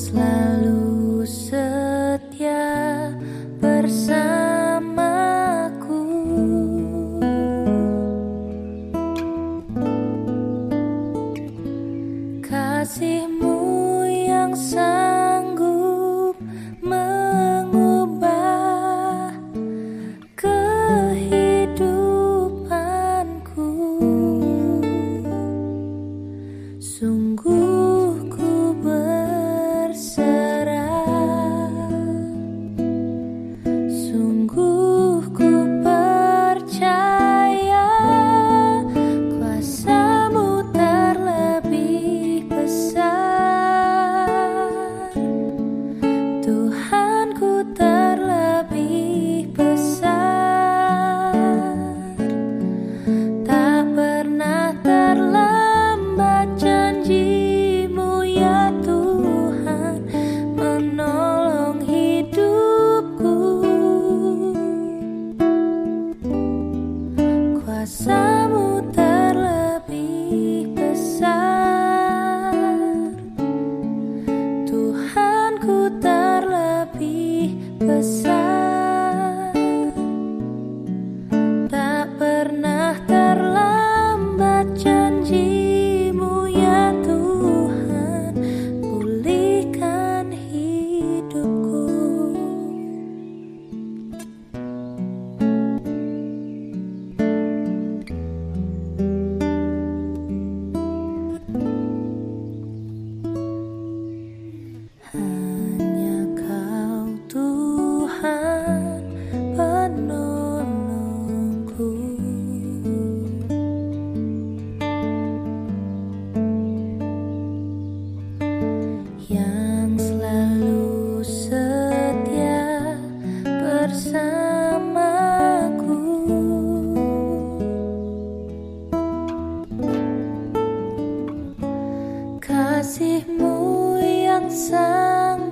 slowly. Bersamaku Kasihmu yang sangat